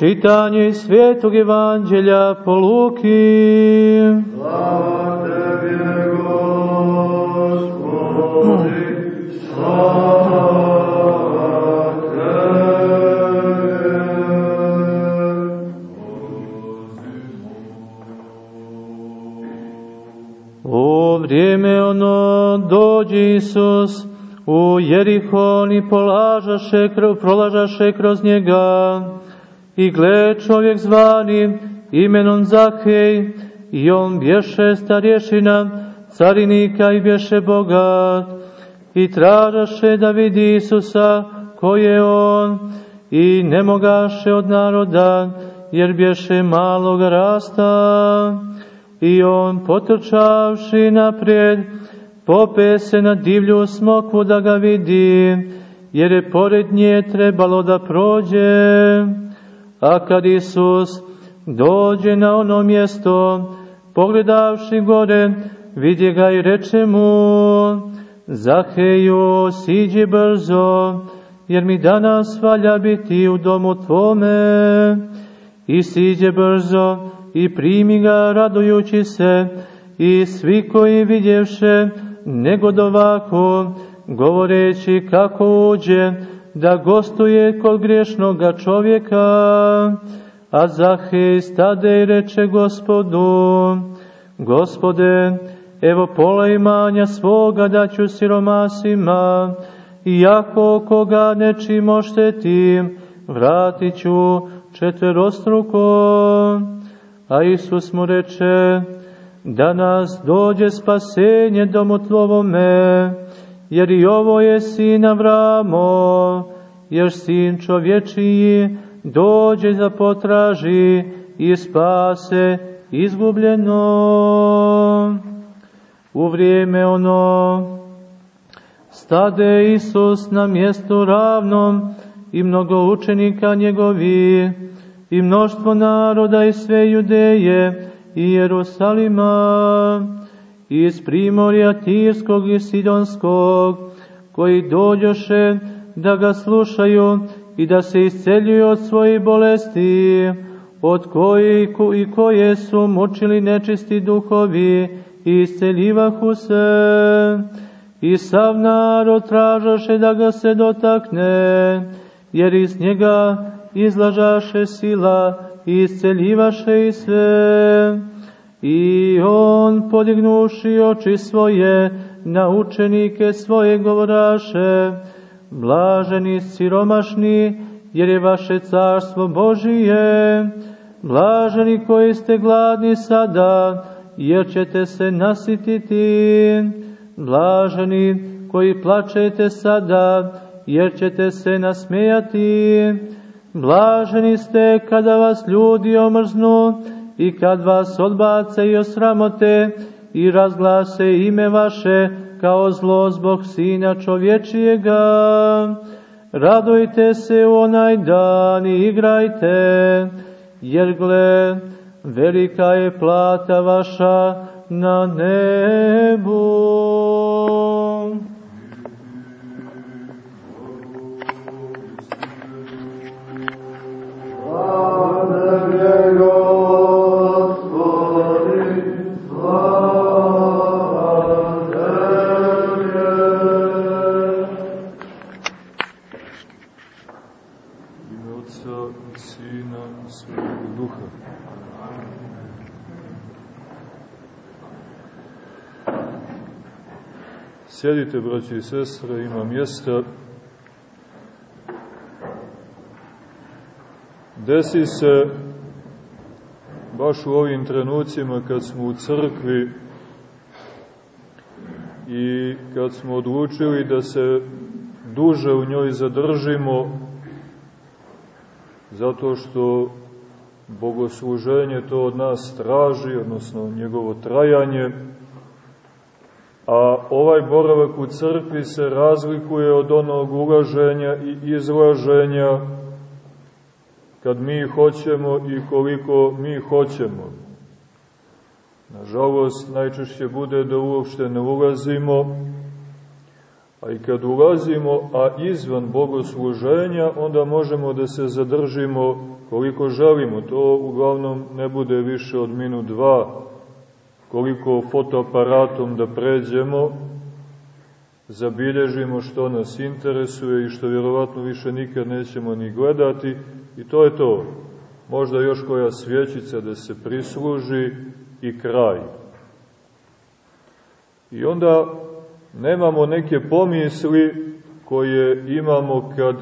Čitanje Svetog Evanđelja po Luki. Slava Tebi, Gospodi, slava U vrijeme ono dođe Isus u Jerihon i polažaše, prolažaše kroz njega. I gle čovjek zvani imenom Zahej, i on bješe starješina, carinika i bješe bogat. I tražaše da vidi Isusa, ko je on, i ne mogaše od naroda, jer bješe malog rasta. I on potrčavši naprijed, pope se na divlju smokvu da ga vidi, jer je pored nje trebalo da prođe. A kad Isus dođe na ono mjesto, pogledavši gore, vidi ga i reče mu, Zaheju, siđi brzo, jer mi danas valja biti u domu tvome. I siđe brzo i primi ga radujući se, i svi koji vidjevše negodovako, govoreći kako uđe, da gostuje kod griješnoga čovjeka, a Zahej stade i reče gospodu, gospode, evo pola imanja svoga daću siromasima, iako koga nečim oštetim, vratit ću četverostruko. A Isus mu reče, da nas dođe spasenje domu tvovome, jer i ovo je sin Avramo, jer sin čovječiji dođe za potraži i spase izgubljeno. U vrijeme ono stade Isus na mjestu ravnom i mnogo učenika njegovi i mnoštvo naroda i sve judeje i Jerusalima iz primorja Tirskog i Sidonskog koji dođoše da ga slušaju i da se isceljuju od svojih bolesti, od koji i koje su mučili nečisti duhovi i isceljivahu se. I sav narod tražaše da ga se dotakne, jer iz njega izlažaše sila i isceljivaše i sve. I on, podignuši oči svoje, na učenike svoje govoraše, blaženi siromašni, jer je vaše carstvo Božije, blaženi koji ste gladni sada, jer ćete se nasititi, blaženi koji plačete sada, jer ćete se nasmejati, blaženi ste kada vas ljudi omrznu i kad vas odbace i osramote i razglase ime vaše, kao zlo zbog Sina čovječijega. Radujte se u onaj dan i igrajte, jer gle, velika je plata vaša na nebu. Sjedite, braći i sestre, ima mjesta. Desi se baš u ovim trenucima kad smo u crkvi i kad smo odlučili da se duže u njoj zadržimo zato što bogosluženje to od nas traži, odnosno njegovo trajanje, ovaj boravak u crkvi se razlikuje od onog ulaženja i izlaženja kad mi hoćemo i koliko mi hoćemo. Nažalost, najčešće bude da uopšte ne ulazimo, a i kad ulazimo, a izvan bogosluženja, onda možemo da se zadržimo koliko želimo. To uglavnom ne bude više od minut dva, koliko fotoaparatom da pređemo, zabilježimo što nas interesuje i što vjerovatno više nikad nećemo ni gledati i to je to. Možda još koja svjećica da se prisluži i kraj. I onda nemamo neke pomisli koje imamo kad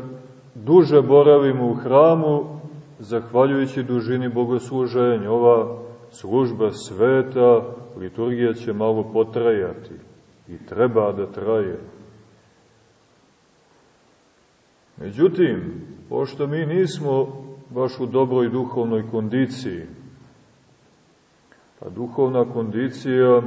duže boravimo u hramu, zahvaljujući dužini bogosluženja. Ova služba sveta, liturgija će malo potrajati i treba da traje. Međutim, pošto mi nismo baš u dobroj duhovnoj kondiciji, pa duhovna kondicija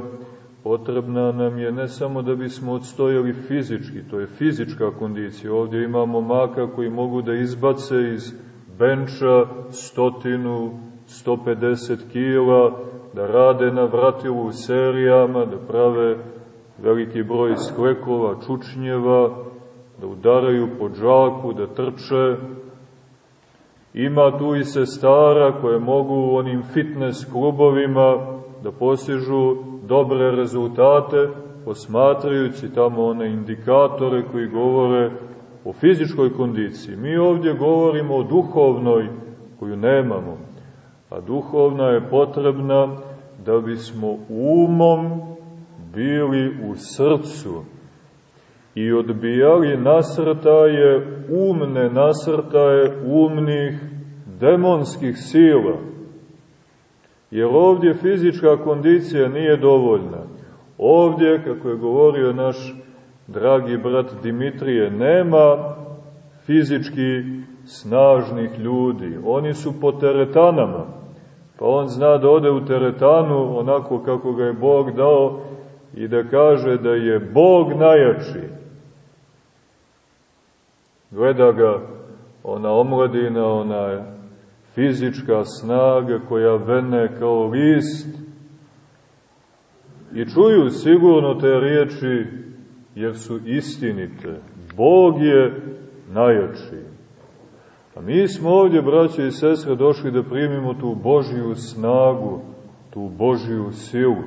potrebna nam je ne samo da bismo odstojali fizički, to je fizička kondicija. Ovdje imamo maka koji mogu da izbace iz benča stotinu, 150 kila, da rade na vratilu u serijama, da prave veliki broj sklekova, čučnjeva, da udaraju po džaku, da trče. Ima tu i sestara koje mogu u onim fitness klubovima da postižu dobre rezultate, posmatrajući tamo one indikatore koji govore o fizičkoj kondiciji. Mi ovdje govorimo o duhovnoj koju nemamo, a duhovna je potrebna da bismo umom bili u srcu i odbijali nasrtaje, umne nasrtaje umnih demonskih sila. Jer ovdje fizička kondicija nije dovoljna. Ovdje, kako je govorio naš dragi brat Dimitrije, nema fizički snažnih ljudi. Oni su po teretanama. Pa on zna da ode u teretanu onako kako ga je Bog dao i da kaže da je Bog najjači. Gleda ga ona omladina, ona fizička snaga koja vene kao list i čuju sigurno te riječi jer su istinite. Bog je najjači. A mi smo ovdje, braće i sestre, došli da primimo tu Božiju snagu, tu Božiju silu,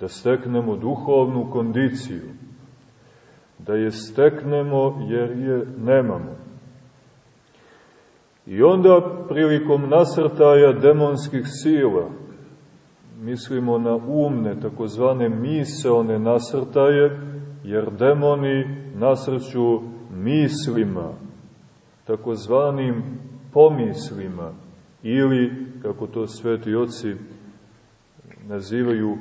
da steknemo duhovnu kondiciju, da je steknemo jer je nemamo. I onda prilikom nasrtaja demonskih sila, mislimo na umne, takozvane miseone nasrtaje, jer demoni nasrću mislima, takozvanim pomislima, ili, kako to sveti oci nazivaju,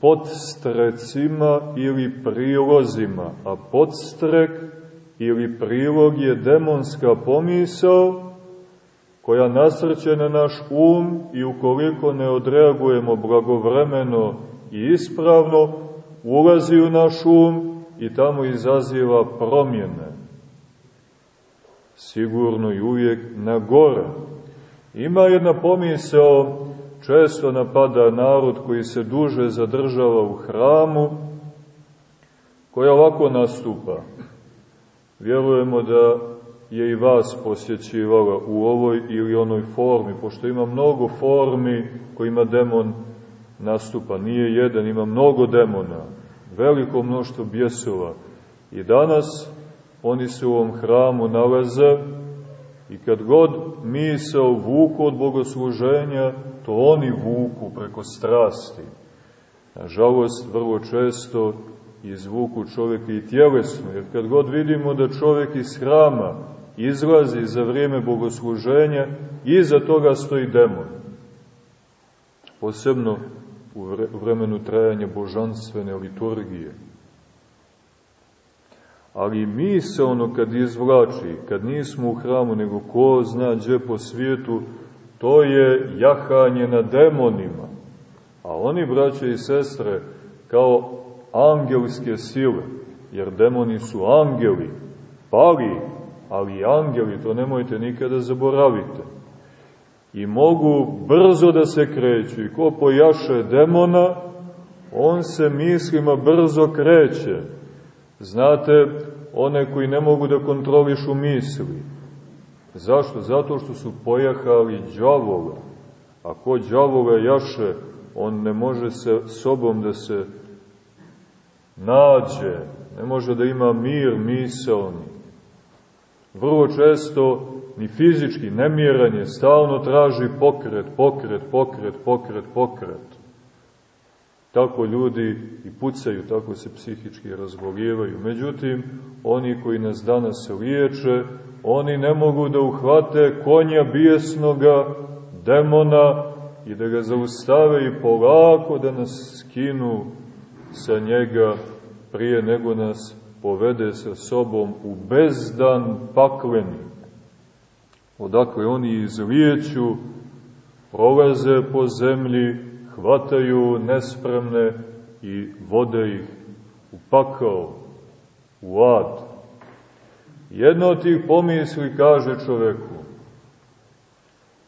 podstrecima ili prilozima, a podstrek ili prilog je demonska pomisao koja nasrće na naš um i ukoliko ne odreagujemo blagovremeno i ispravno, ulazi u naš um i tamo izaziva promjene. Sigurno i uvijek na gore. Ima jedna pomisao, često napada narod koji se duže zadržava u hramu, koja ovako nastupa. Vjerujemo da je i vas posjećivala u ovoj ili onoj formi, pošto ima mnogo formi kojima demon nastupa. Nije jedan, ima mnogo demona, veliko mnoštvo bjesova. I danas oni se u ovom hramu nalaze i kad god misao vuku od bogosluženja, to oni vuku preko strasti. Nažalost, vrlo često izvuku čovjeka i tjelesno, jer kad god vidimo da čovjek iz hrama izlazi za vrijeme bogosluženja, iza toga stoji demon. Posebno u vremenu trajanja božanstvene liturgije. Ali mi se ono kad izvlači, kad nismo u hramu, nego ko zna gdje po svijetu, to je jahanje na demonima. A oni, braće i sestre, kao angelske sile, jer demoni su angeli, pali, ali angeli, to nemojte nikada zaboravite. I mogu brzo da se kreću i ko pojaše demona, on se mislima brzo kreće. Znate, one koji ne mogu da kontrolišu misli. Zašto? Zato što su pojahali džavola. A ko džavola jaše, on ne može se sobom da se nađe, ne može da ima mir miselni. Vrlo često ni fizički nemiranje, stalno traži pokret, pokret, pokret, pokret, pokret. Tako ljudi i pucaju, tako se psihički razboljevaju. Međutim, oni koji nas danas liječe, oni ne mogu da uhvate konja bijesnoga, demona i da ga zaustave i polako da nas skinu sa njega prije nego nas povede sa sobom u bezdan pakleni. Odakle oni izlijeću, prolaze po zemlji, hvataju nespremne i vode ih u pakao, u ad. Jedno od tih pomisli kaže čoveku,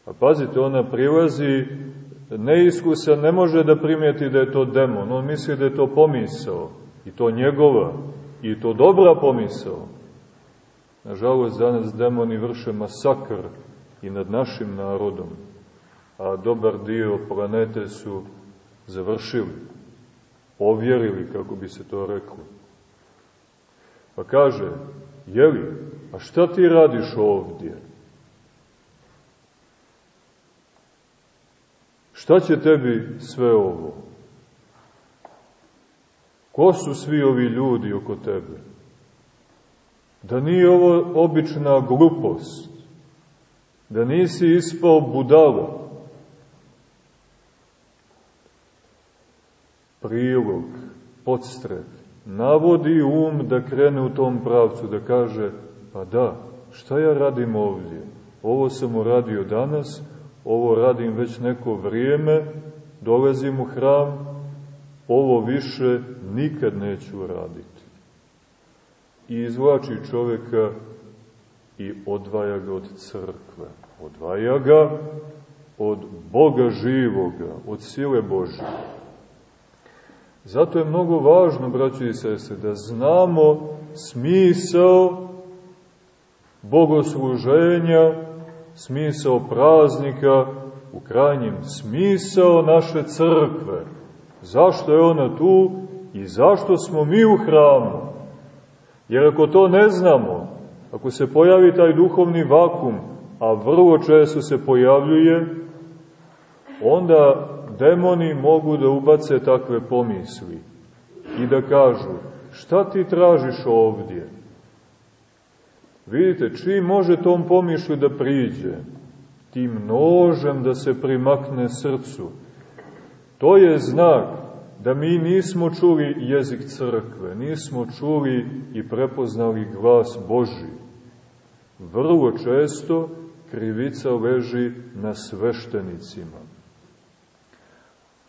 a pazite, ona prilazi, neiskusa ne može da primijeti da je to demon, on misli da je to pomisao, i to njegova, i to dobra pomisao. Nažalost, danas demoni vrše masakr i nad našim narodom, a dobar dio planete su završili, ovjerili, kako bi se to reklo. Pa kaže, jeli, a šta ti radiš ovdje? Šta će tebi sve ovo? Ko su svi ovi ljudi oko tebe? Da nije ovo obična glupost, da nisi ispao budalo. Prilog, podstret, navodi um da krene u tom pravcu, da kaže, pa da, šta ja radim ovdje? Ovo sam uradio danas, ovo radim već neko vrijeme, dolazim u hram, ovo više nikad neću raditi. I izvlači čoveka i odvaja ga od crkve. Odvaja ga od Boga živoga, od sile Božje. Zato je mnogo važno, braći i sese, da znamo smisao bogosluženja, smisao praznika, u krajnjem smisao naše crkve. Zašto je ona tu i zašto smo mi u hramu? Jer ako to ne znamo, ako se pojavi taj duhovni vakum, a vrlo često se pojavljuje, onda demoni mogu da ubace takve pomisli i da kažu, šta ti tražiš ovdje? Vidite, čim može tom pomišlju da priđe, tim nožem da se primakne srcu, To je znak da mi nismo čuli jezik crkve, nismo čuli i prepoznali glas Boži. Vrlo često krivica leži na sveštenicima.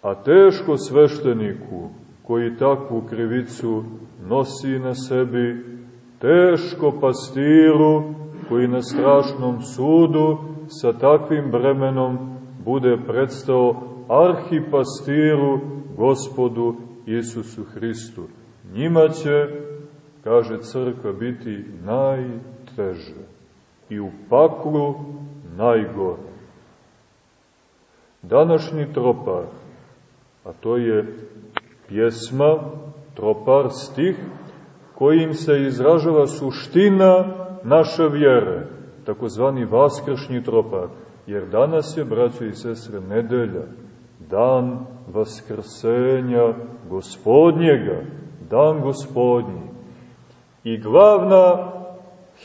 A teško svešteniku koji takvu krivicu nosi na sebi, teško pastiru koji na strašnom sudu sa takvim bremenom bude predstao arhipastiru gospodu Isusu Hristu. Njima će, kaže crkva, biti najteže i u paklu najgore. Današnji tropar, a to je pjesma, tropar, stih, kojim se izražava suština naše vjere, takozvani vaskršnji tropar, jer danas je, braćo i sestre, nedelja, dan vaskrsenja gospodnjega, dan gospodnji. I glavna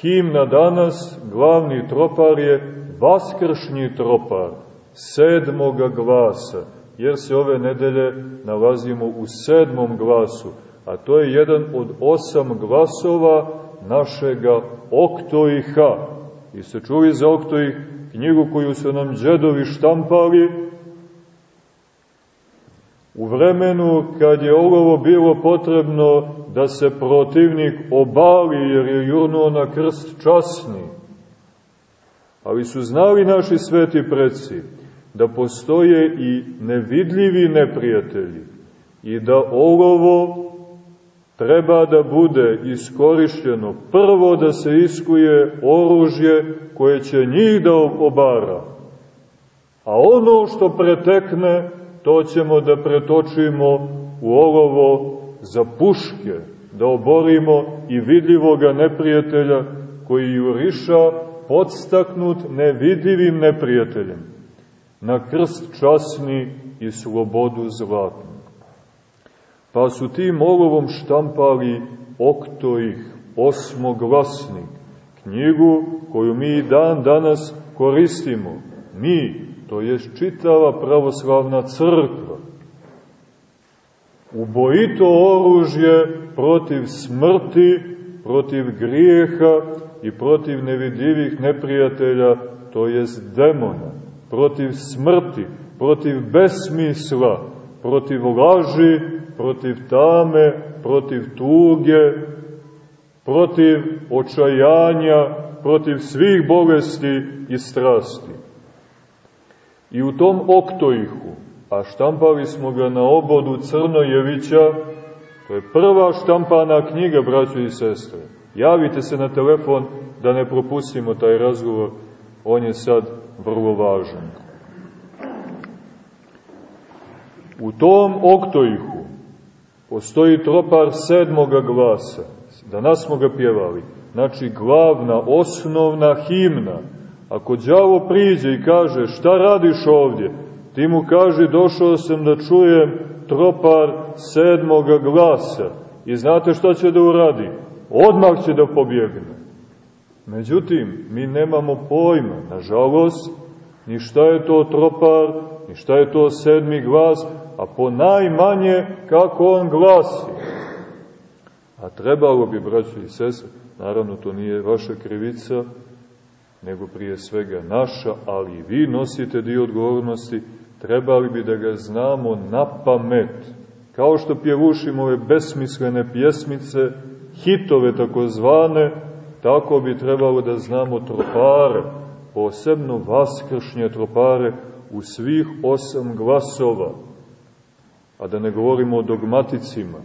himna danas, glavni tropar je vaskršnji tropar, sedmoga glasa, jer se ove nedelje nalazimo u sedmom glasu, a to je jedan od osam glasova našega oktoiha. I se čuli za oktoih knjigu koju su nam džedovi štampali, U vremenu kad je olovo bilo potrebno da se protivnik obali jer je jurnuo na krst časni, ali su znali naši sveti preci da postoje i nevidljivi neprijatelji i da olovo treba da bude iskorišćeno prvo da se iskuje oružje koje će njih da obara. A ono što pretekne, to ćemo da pretočimo u olovo za puške, da oborimo i vidljivoga neprijatelja koji juriša podstaknut nevidljivim neprijateljem na krst časni i slobodu zlatnu. Pa su tim olovom štampali oktoih, osmoglasnik, knjigu koju mi dan danas koristimo. Mi, to je čitava pravoslavna crkva. Ubojito oružje protiv smrti, protiv grijeha i protiv nevidljivih neprijatelja, to jest demona, protiv smrti, protiv besmisla, protiv laži, protiv tame, protiv tuge, protiv očajanja, protiv svih bolesti i strasti. I u tom oktoihu, a štampali smo ga na obodu Crnojevića, to je prva štampana knjiga, braćo i sestre. Javite se na telefon da ne propustimo taj razgovor, on je sad vrlo važan. U tom oktoihu postoji tropar sedmoga glasa, danas smo ga pjevali, znači glavna, osnovna himna. Ako đavo priđe i kaže šta radiš ovdje, ti mu kaže došao sam da čujem tropar sedmoga glasa i znate šta će da uradi? Odmah će da pobjegne. Međutim, mi nemamo pojma, nažalost, ni šta je to tropar, ni šta je to sedmi glas, a po najmanje kako on glasi. A trebalo bi, braći i sese, naravno to nije vaša krivica, nego prije svega naša, ali vi nosite dio odgovornosti, trebali bi da ga znamo na pamet. Kao što pjevušimo ove besmislene pjesmice, hitove takozvane, tako bi trebalo da znamo tropare, posebno vaskršnje tropare u svih osam glasova, a da ne govorimo o dogmaticima,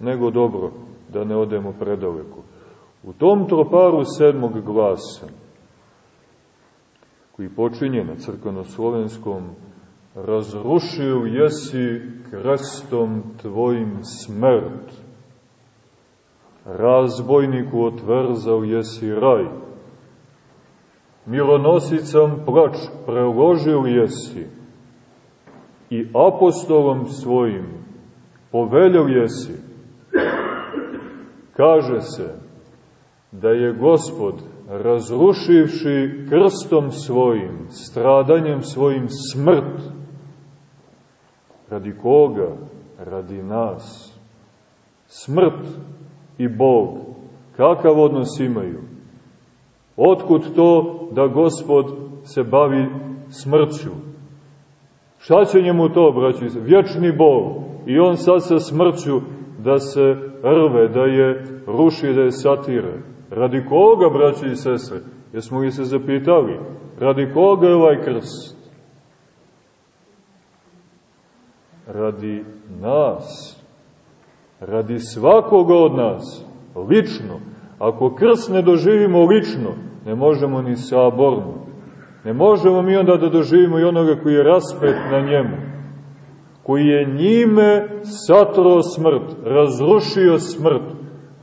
nego dobro, da ne odemo predaleko. U tom troparu sedmog glasa, koji počinje na crkveno-slovenskom, razrušio jesi krestom tvojim smrt, razbojniku otvrzao jesi raj, mironosicam plač preložio jesi, i apostolom svojim poveljao jesi, kaže se da je gospod razrušivši krstom svojim, stradanjem svojim smrt, radi koga? Radi nas. Smrt i Bog, kakav odnos imaju? Otkud to da gospod se bavi smrću? Šta će njemu to, braći? Vječni Bog. I on sad sa smrću da se rve, da je ruši, da je satire. Radi koga, braći i sestre? Jesmo li se zapitali? Radi koga je ovaj krst? Radi nas. Radi svakoga od nas. Lično. Ako krst ne doživimo lično, ne možemo ni saborno. Ne možemo mi onda da doživimo i onoga koji je raspet na njemu, koji je njime satro smrt, razrušio smrt,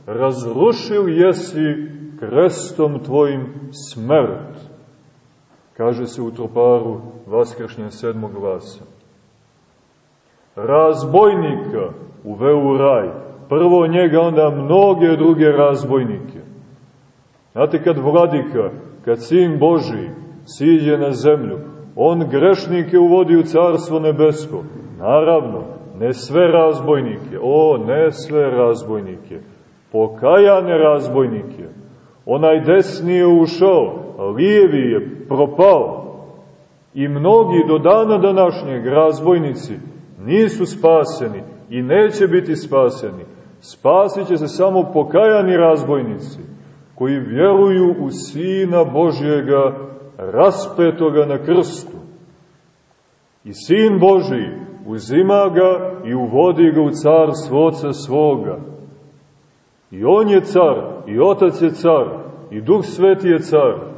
razrušio jesi krestom tvojim smrt, kaže se u troparu Vaskršnja sedmog glasa. Razbojnika uveo u raj, prvo njega, onda mnoge druge razbojnike. Znate kad vladika, kad sin Boži, siđe na zemlju. On grešnike uvodi u carstvo nebesko. Naravno, ne sve razbojnike, o, ne sve razbojnike, pokajane razbojnike. Onaj desni je ušao, a lijevi je propao. I mnogi do dana današnjeg razbojnici nisu spaseni i neće biti spaseni. Spasit će se samo pokajani razbojnici koji vjeruju u Sina Božjega raspetoga na krstu. I Sin Boži uzima ga i uvodi ga u carstvo Oca svoga. I On je car, i Otac je car, i Duh Sveti je car.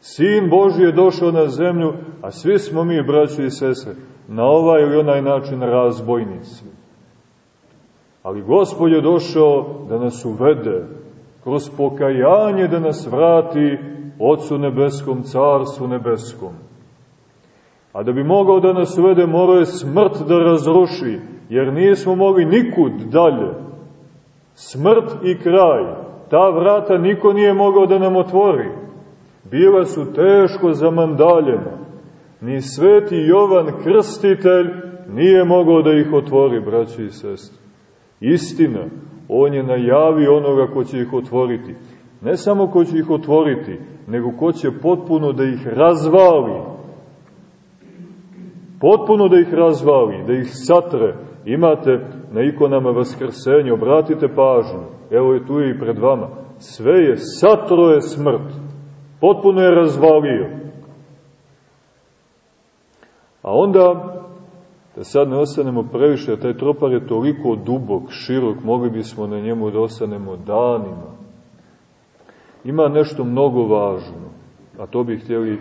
Sin Boži je došao na zemlju, a svi smo mi, braći i sestre, na ovaj ili onaj način razbojnici. Ali Gospod je došao da nas uvede, kroz pokajanje da nas vrati Otcu Nebeskom, Carstvu Nebeskom. A da bi mogao da nas uvede, morao je smrt da razruši, jer nismo mogli nikud dalje. Smrt i kraj, ta vrata niko nije mogao da nam otvori. Bila su teško zamandaljena. Ni sveti Jovan Krstitelj nije mogao da ih otvori, braći i sestri. Istina, on je najavio onoga ko će ih otvoriti. Ne samo ko će ih otvoriti, nego ko će potpuno da ih razvali. Potpuno da ih razvali, da ih satre. Imate na ikonama Vaskrsenja, obratite pažnju, evo je tu i pred vama. Sve je, satro je smrt. Potpuno je razvalio. A onda Da sad ne ostanemo previše, a taj tropar je toliko dubok, širok, mogli bismo na njemu da ostanemo danima. Ima nešto mnogo važno, a to bih htjeli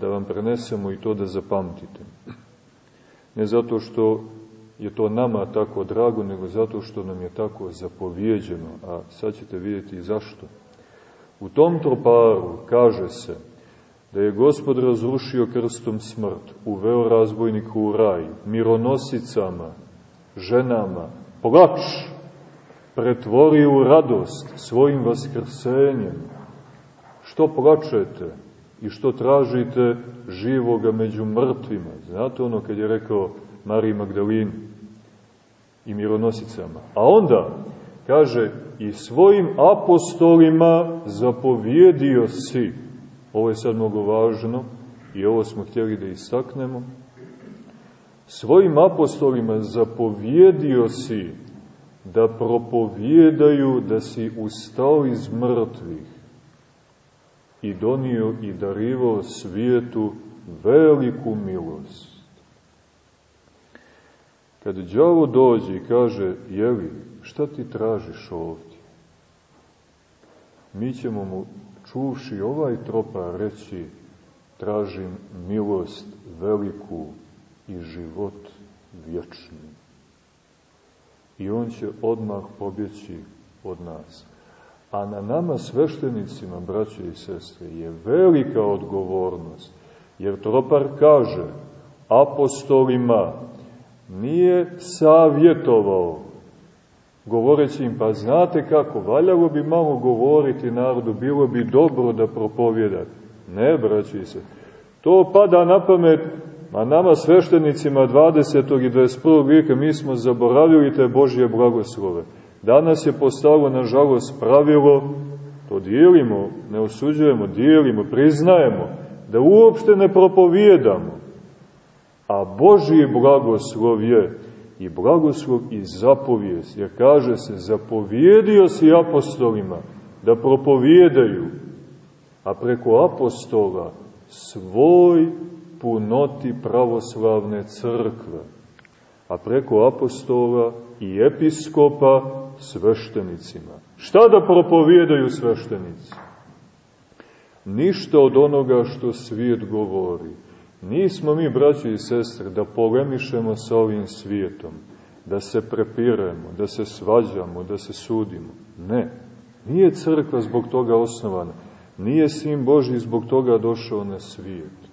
da vam prenesemo i to da zapamtite. Ne zato što je to nama tako drago, nego zato što nam je tako zapovjeđeno, a sad ćete vidjeti zašto. U tom troparu kaže se, da je gospod razrušio krstom smrt, uveo razbojnika u raj, mironosicama, ženama, plač, pretvorio u radost svojim vaskrsenjem. Što plačete i što tražite živoga među mrtvima? Znate ono kad je rekao Mariji Magdalini i mironosicama. A onda, kaže, i svojim apostolima zapovjedio si, Ovo je sad mnogo važno i ovo smo htjeli da istaknemo. Svojim apostolima zapovjedio si da propovjedaju da si ustao iz mrtvih i donio i darivao svijetu veliku milost. Kad đavo dođe i kaže, jeli, šta ti tražiš ovdje? Mi ćemo mu čuši ovaj tropar reći tražim milost veliku i život vječni. I on će odmah pobjeći od nas. A na nama sveštenicima, braće i sestre, je velika odgovornost. Jer tropar kaže apostolima nije savjetovao govoreći im, pa znate kako, valjalo bi malo govoriti narodu, bilo bi dobro da propovjedate. Ne, braći se, to pada na pamet, a nama sveštenicima 20. i 21. vijeka mi smo zaboravili te Božje blagoslove. Danas je postalo, nažalost, pravilo, to dijelimo, ne osuđujemo, dijelimo, priznajemo, da uopšte ne propovijedamo. A Božji blagoslov je i blagoslov i zapovijest, jer kaže se, zapovjedio si apostolima da propovijedaju, a preko apostola svoj punoti pravoslavne crkve, a preko apostola i episkopa sveštenicima. Šta da propovijedaju sveštenici? Ništa od onoga što svijet govori, Nismo mi, braći i sestre, da polemišemo sa ovim svijetom, da se prepiremo, da se svađamo, da se sudimo. Ne, nije crkva zbog toga osnovana. Nije Sin Boži zbog toga došao na svijet.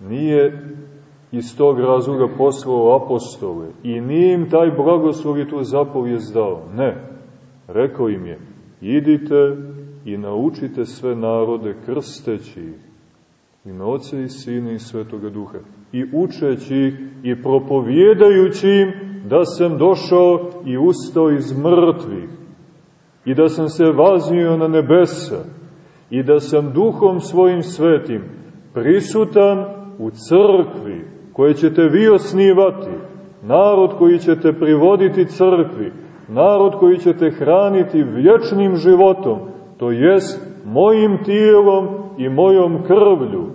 Nije iz tog razloga poslao apostole i nije im taj blagoslov i tu zapovijest dao. Ne, rekao im je, idite i naučite sve narode krsteći ih ime Oca i Sina i Svetoga Duha, i učeći i propovjedajući im da sam došao i ustao iz mrtvih, i da sam se vaznio na nebesa, i da sam duhom svojim svetim prisutan u crkvi, koje ćete vi osnivati, narod koji ćete privoditi crkvi, narod koji ćete hraniti vječnim životom, to jest mojim tijelom i mojom krvlju,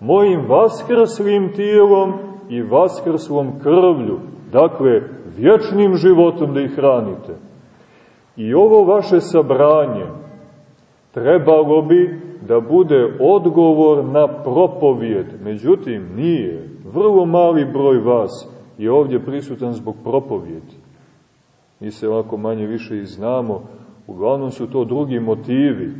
mojim vaskrslim tijelom i vaskrslom krvlju, dakle, vječnim životom da ih hranite. I ovo vaše sabranje trebalo bi da bude odgovor na propovijed. Međutim, nije. Vrlo mali broj vas je ovdje prisutan zbog propovijedi. Mi se ovako manje više i znamo, uglavnom su to drugi motivi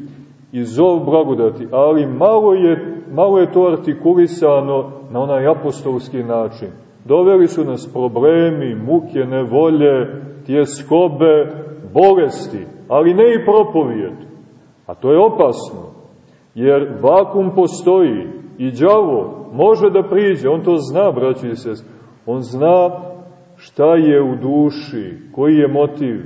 i zov blagodati, ali malo je, malo je to artikulisano na onaj apostolski način. Doveli su nas problemi, muke, nevolje, tjeskobe, bolesti, ali ne i propovijed. A to je opasno, jer vakum postoji i đavo može da priđe, on to zna, braći i sest, on zna šta je u duši, koji je motiv.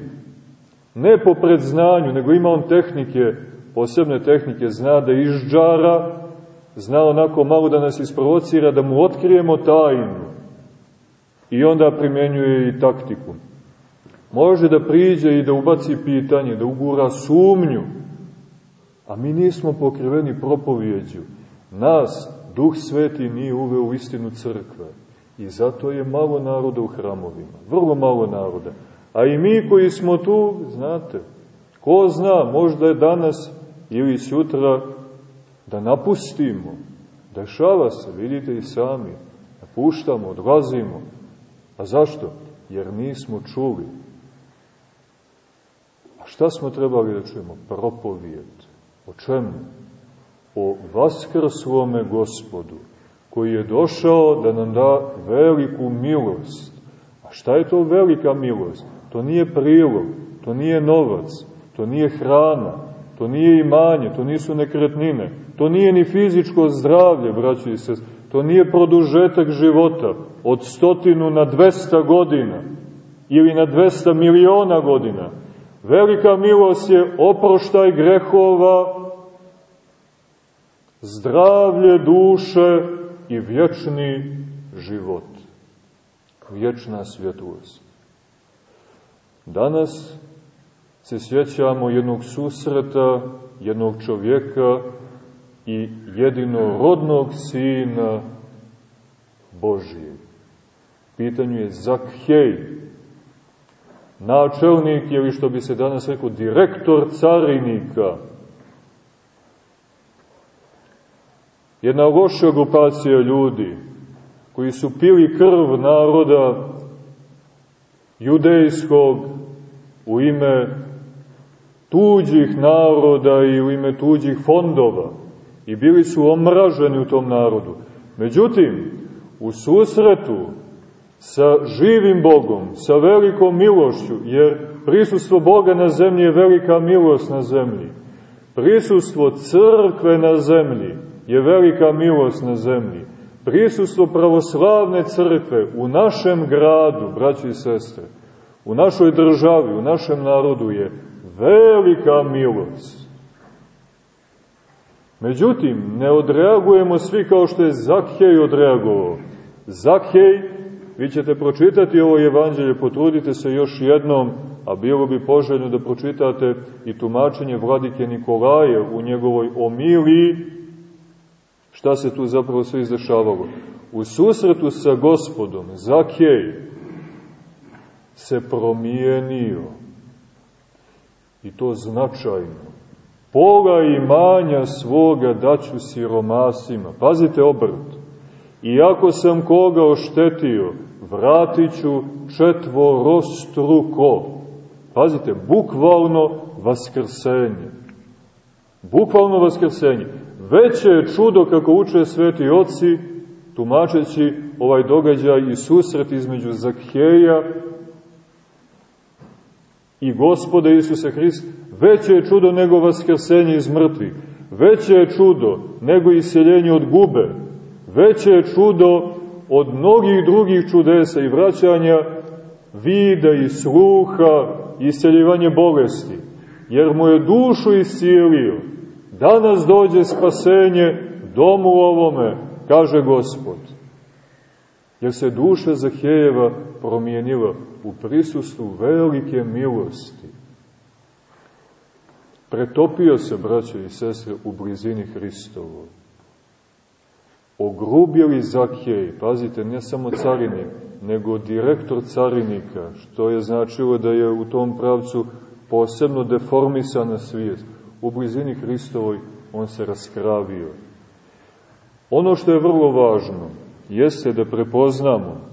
Ne po predznanju, nego ima on tehnike, posebne tehnike, zna da izđara, zna onako malo da nas isprovocira, da mu otkrijemo tajnu. I onda primenjuje i taktiku. Može da priđe i da ubaci pitanje, da ugura sumnju, a mi nismo pokriveni propovjeđu. Nas Duh Sveti nije uveo u istinu crkve. I zato je malo naroda u hramovima. Vrlo malo naroda. A i mi koji smo tu, znate, ko zna, možda je danas ili sutra da napustimo. Dešava se, vidite i sami. Napuštamo, odlazimo. A zašto? Jer nismo čuli. A šta smo trebali da čujemo? Propovijed. O čemu? O vaskrslome gospodu, koji je došao da nam da veliku milost. A šta je to velika milost? To nije prilog, to nije novac, to nije hrana, to nije imanje, to nisu nekretnine, to nije ni fizičko zdravlje, braći se, to nije produžetak života od stotinu na dvesta godina ili na dvesta miliona godina. Velika milost je oproštaj grehova, zdravlje duše i vječni život. Vječna svjetlost. Danas se sjećamo jednog susreta, jednog čovjeka i jedinorodnog sina Božije. Pitanju je Zakhej, načelnik ili što bi se danas rekao direktor carinika. Jedna loša grupacija ljudi koji su pili krv naroda judejskog u ime tuđih naroda i u ime tuđih fondova i bili su omraženi u tom narodu. Međutim, u susretu sa živim Bogom, sa velikom milošću, jer prisustvo Boga na zemlji je velika milost na zemlji. Prisustvo crkve na zemlji je velika milost na zemlji. Prisustvo pravoslavne crkve u našem gradu, braći i sestre, u našoj državi, u našem narodu je velika milost. Međutim, ne odreagujemo svi kao što je Zakhej odreagovao. Zakhej, vi ćete pročitati ovo evanđelje, potrudite se još jednom, a bilo bi poželjno da pročitate i tumačenje vladike Nikolaje u njegovoj omiliji, šta se tu zapravo sve izdešavalo. U susretu sa gospodom, Zakhej, se promijenio. I to značajno. Pola imanja svoga daću siromasima. Pazite obrt. Iako sam koga oštetio, vratit ću četvorostruko. Pazite, bukvalno vaskrsenje. Bukvalno vaskrsenje. Veće je čudo kako uče sveti oci, tumačeći ovaj događaj i susret između Zakheja i gospoda Isusa Hrista, veće je čudo nego vaskrsenje iz mrtvih, veće je čudo nego iseljenje od gube, veće je čudo od mnogih drugih čudesa i vraćanja vida i sluha i iseljivanje bolesti, jer mu je dušu iscijelio. Danas dođe spasenje domu ovome, kaže Gospod. Jer se duša Zahejeva promijenila u prisustvu velike milosti. Pretopio se, braćo i sestre, u blizini Hristovoj. Ogrubjeli Zakej, pazite, ne samo carinik, nego direktor carinika, što je značilo da je u tom pravcu posebno deformisana svijest. U blizini Hristovoj on se raskravio. Ono što je vrlo važno jeste da prepoznamo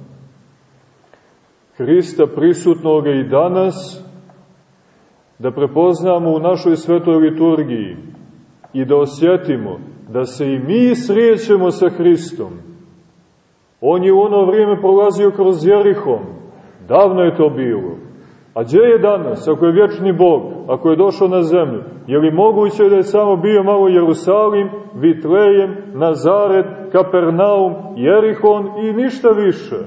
Hrista prisutnoga i danas, da prepoznamo u našoj svetoj liturgiji i da osjetimo da se i mi srijećemo sa Hristom. On je u ono vrijeme prolazio kroz Jerihom. Davno je to bilo. A gdje je danas, ako je vječni Bog, ako je došao na zemlju? Je li moguće da je samo bio malo Jerusalim, Vitlejem, Nazaret, Kapernaum, Jerihon i ništa više?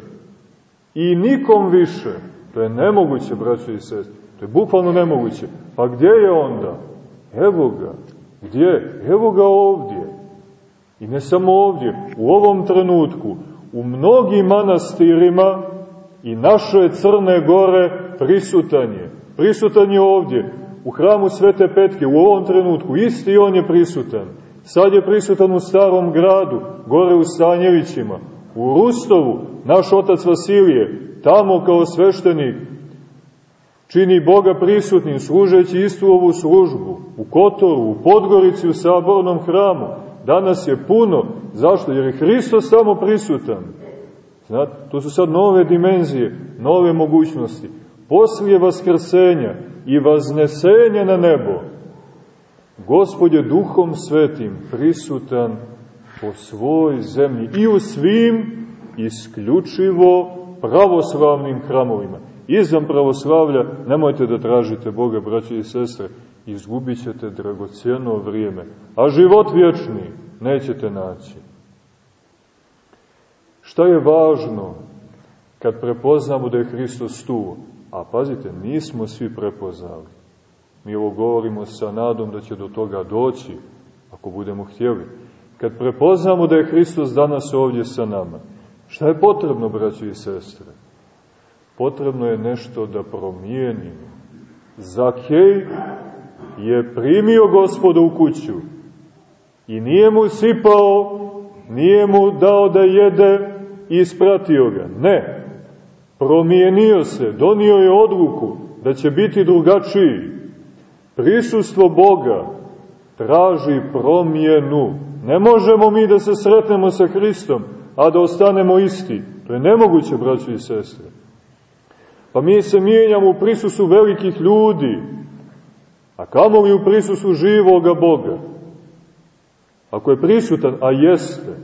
I nikom više. To je nemoguće, braćo i sest. To je bukvalno nemoguće. Pa gdje je onda? Evo ga. Gdje? Evo ga ovdje. I ne samo ovdje, u ovom trenutku, u mnogim manastirima i naše Crne Gore prisutan je. Prisutan je ovdje, u hramu Svete Petke, u ovom trenutku, isti on je prisutan. Sad je prisutan u starom gradu, gore u Stanjevićima, u Rustovu, naš otac Vasilije, tamo kao sveštenik, čini Boga prisutnim, služeći istu ovu službu, u Kotoru, u Podgorici, u sabornom hramu. Danas je puno. Zašto? Jer je Hristos tamo prisutan. Znate, to su sad nove dimenzije, nove mogućnosti. Poslije vaskrsenja i vaznesenja na nebo, Gospod je duhom svetim prisutan po svoj zemlji i u svim isključivo pravoslavnim hramovima. Izvan pravoslavlja nemojte da tražite Boga, braće i sestre, izgubit ćete dragocjeno vrijeme, a život vječni nećete naći. Šta je važno kad prepoznamo da je Hristos tu? A pazite, nismo svi prepoznali. Mi ovo govorimo sa nadom da će do toga doći, ako budemo htjeli. Kad prepoznamo da je Hristos danas ovdje sa nama, šta je potrebno, braći i sestre? Potrebno je nešto da promijenimo. Zakej je primio gospoda u kuću i nije mu sipao, nije mu dao da jede i ispratio ga. Ne, promijenio se, donio je odluku da će biti drugačiji. Prisustvo Boga traži promjenu. Ne možemo mi da se sretnemo sa Hristom, a da ostanemo isti. To je nemoguće, braći i sestre. Pa mi se mijenjamo u prisusu velikih ljudi, a kamo li u prisusu živoga Boga? Ako je prisutan, a jeste,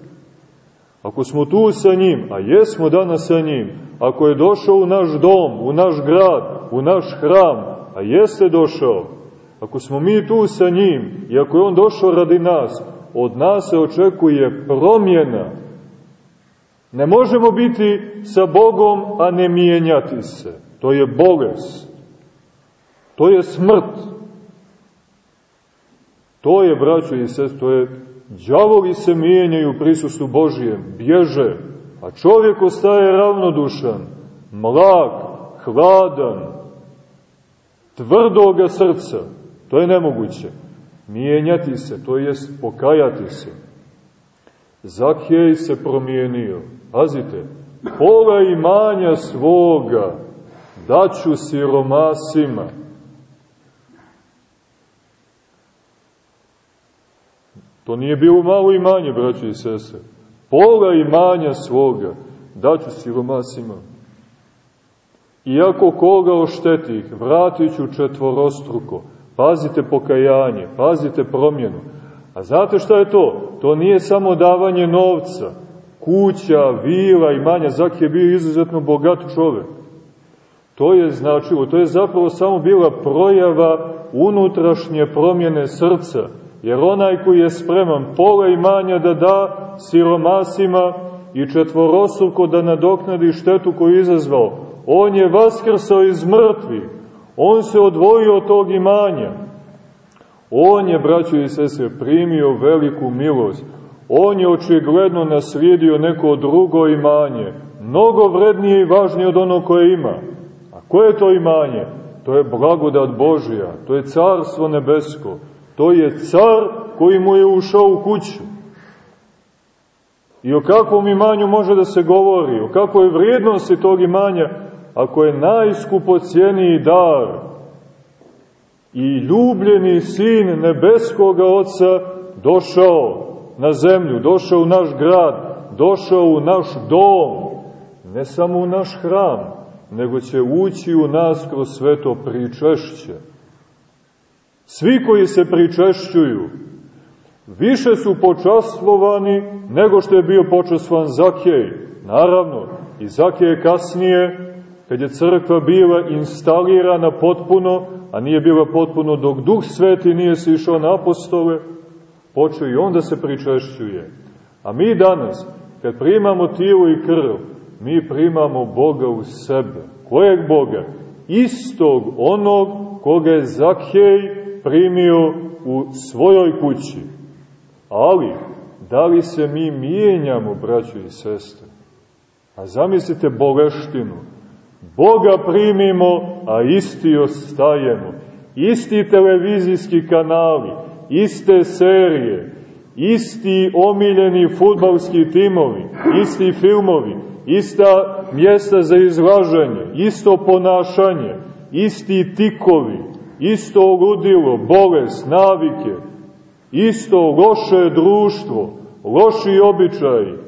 ako smo tu sa njim, a jesmo danas sa njim, ako je došao u naš dom, u naš grad, u naš hram, a jeste došao, ako smo mi tu sa njim i ako je on došao radi nas, od nas se očekuje promjena. Ne možemo biti sa Bogom, a ne mijenjati se. To je bolest. To je smrt. To je, braćo i sest, to je đavovi se mijenjaju u prisustu Božijem, bježe, a čovjek ostaje ravnodušan, mlak, hladan, tvrdoga srca. To je nemoguće. Mijenjati se, to jest pokajati se. Zakhej se promijenio. Pazite, pola imanja svoga daću siromasima. To nije bilo malo imanje, braći i sese. Pola imanja svoga daću siromasima. Iako koga oštetih, vratit ću četvorostruko. Pazite pokajanje, pazite promjenu. A znate šta je to? To nije samo davanje novca, kuća, vila, imanja. Zak je bio izuzetno bogat čovek. To je značilo, to je zapravo samo bila projava unutrašnje promjene srca, jer onaj koji je spreman pola imanja da da siromasima i četvorosuko da nadoknadi štetu koju je izazvao, on je vaskrsao iz mrtvih, on se odvojio od tog imanja, on je, braćo i sese, primio veliku milost, on je očigledno naslijedio neko drugo imanje, mnogo vrednije i važnije od ono koje ima. Koje je to imanje? To je blagodat Božija, to je carstvo nebesko, to je car koji mu je ušao u kuću. I o kakvom imanju može da se govori, o kakvoj vrijednosti tog imanja, ako je najskupocijeniji dar, i ljubljeni sin nebeskoga Oca došao na zemlju, došao u naš grad, došao u naš dom, ne samo u naš hram, nego će ući u nas kroz sveto pričešće. Svi koji se pričešćuju, više su počastvovani nego što je bio počastvovan Zakej. Naravno, i Zakej kasnije, kad je crkva bila instalirana potpuno, a nije bila potpuno dok Duh Sveti nije se išao na apostole, počeo i onda se pričešćuje. A mi danas, kad primamo tijelo i krv, mi primamo Boga u sebe. Kojeg Boga? Istog onog koga je Zakej primio u svojoj kući. Ali, da li se mi mijenjamo, braćo i sestre? A zamislite boleštinu. Boga primimo, a isti ostajemo. Isti televizijski kanali, iste serije, isti omiljeni futbalski timovi, isti filmovi, ista mjesta za izlaženje, isto ponašanje, isti tikovi, isto ludilo, bolest, navike, isto loše društvo, loši običaji,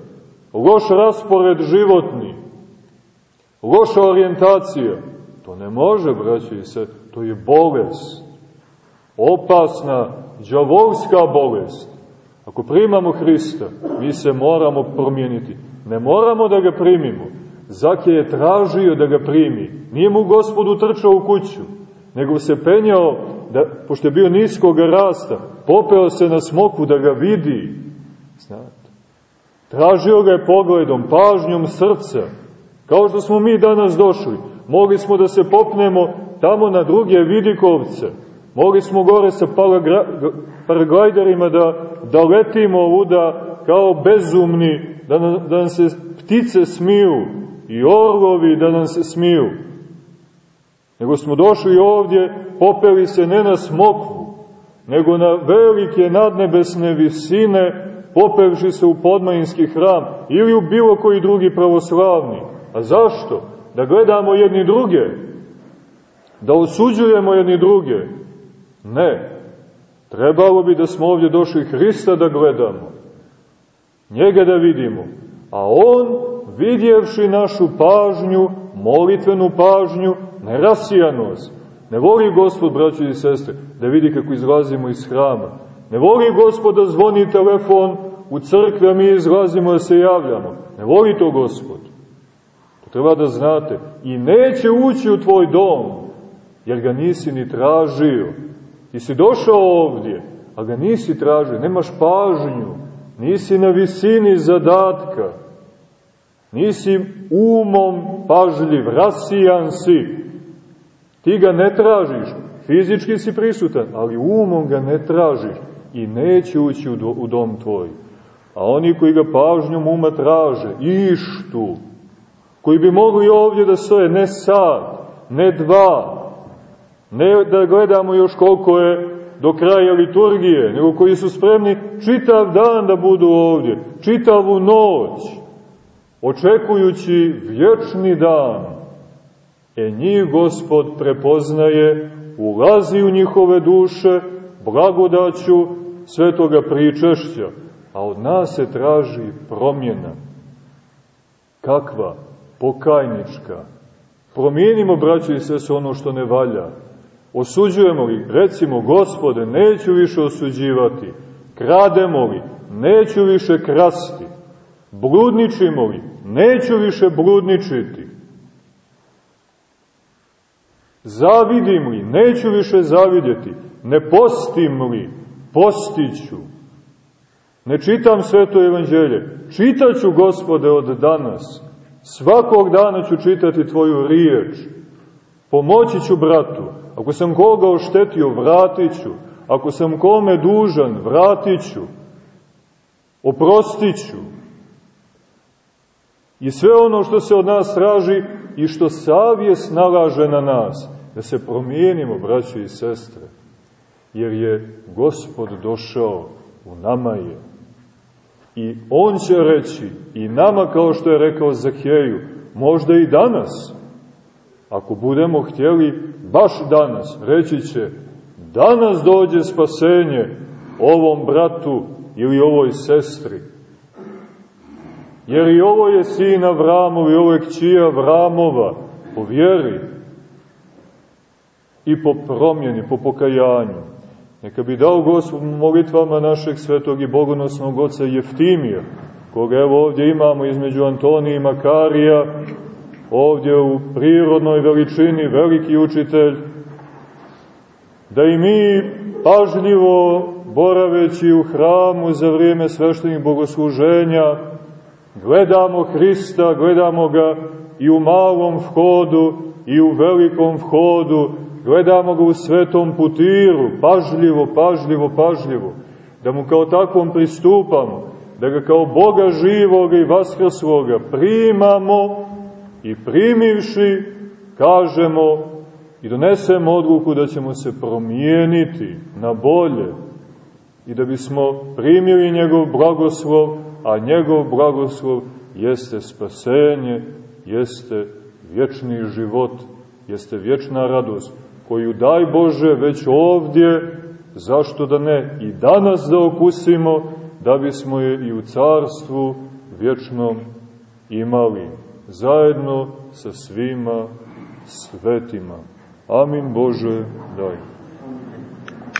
loš raspored životni, loša orijentacija. To ne može, braći se, to je bolest. Opasna, džavolska bolest. Ako primamo Hrista, mi se moramo promijeniti. Ne moramo da ga primimo. Zake je tražio da ga primi. Nije mu gospodu trčao u kuću, nego se penjao, da, pošto je bio niskog rasta, popeo se na smoku da ga vidi. Znate. Tražio ga je pogledom, pažnjom srca. Kao što smo mi danas došli. Mogli smo da se popnemo tamo na druge vidikovce. Mogli smo gore sa paraglajderima da, da letimo ovuda kao bezumni da, nam, da nam se ptice smiju i orlovi da nam se smiju. Nego smo došli ovdje, popeli se ne na smokvu, nego na velike nadnebesne visine, popevši se u podmajinski hram ili u bilo koji drugi pravoslavni. A zašto? Da gledamo jedni druge, da osuđujemo jedni druge. Ne. Trebalo bi da smo ovdje došli Hrista da gledamo njega da vidimo. A on, vidjevši našu pažnju, molitvenu pažnju, ne. Ne voli gospod, braćo i sestre, da vidi kako izlazimo iz hrama. Ne voli gospod da zvoni telefon u crkvi, a mi izlazimo da se javljamo. Ne voli to gospod. To treba da znate. I neće ući u tvoj dom, jer ga nisi ni tražio. Ti si došao ovdje, a ga nisi tražio, nemaš pažnju nisi na visini zadatka, nisi umom pažljiv, rasijan si, ti ga ne tražiš, fizički si prisutan, ali umom ga ne tražiš i neće ući u dom tvoj. A oni koji ga pažnjom uma traže, ištu, koji bi mogli ovdje da stoje ne sad, ne dva, ne da gledamo još koliko je do kraja liturgije, nego koji su spremni čitav dan da budu ovdje, čitavu noć, očekujući vječni dan. E njih gospod prepoznaje, ulazi u njihove duše, blagodaću svetoga pričešća, a od nas se traži promjena. Kakva? Pokajnička. Promijenimo, braćo i sve, ono što ne valja Osuđujemo li? Recimo, gospode, neću više osuđivati. Krademo li? Neću više krasti. Bludničimo li? Neću više bludničiti. Zavidim li? Neću više zavidjeti. Ne postim li? Postiću. Ne čitam sveto evanđelje. Čitaću, gospode, od danas. Svakog dana ću čitati tvoju riječ. Pomoći ću bratu Ako sam koga oštetio, vratit ću. Ako sam kome dužan, vratit ću. Oprostit ću. I sve ono što se od nas traži i što savjes nalaže na nas, da se promijenimo, braći i sestre, jer je Gospod došao, u nama je. I On će reći, i nama kao što je rekao Zaheju, možda i danas, ako budemo htjeli baš danas, reći će, danas dođe spasenje ovom bratu ili ovoj sestri. Jer i ovo je sina Vramova i ovo je kćija Vramova, po vjeri i po promjeni, po pokajanju. Neka bi dao Gospod molitvama našeg svetog i bogonosnog oca Jeftimija, koga evo ovdje imamo između Antonija i Makarija, ovdje u prirodnoj veličini, veliki učitelj, da i mi pažljivo boraveći u hramu za vrijeme sveštenih bogosluženja, gledamo Hrista, gledamo ga i u malom vhodu i u velikom vhodu, gledamo ga u svetom putiru, pažljivo, pažljivo, pažljivo, da mu kao takvom pristupamo, da ga kao Boga živoga i vaskrsloga primamo i primivši kažemo i donesemo odluku da ćemo se promijeniti na bolje i da bismo primili njegov blagoslov, a njegov blagoslov jeste spasenje, jeste vječni život, jeste vječna radost, koju daj Bože već ovdje, zašto da ne, i danas da okusimo, da bismo je i u carstvu vječnom imali, zajedno sa svima svetima. Amin Bože, daj.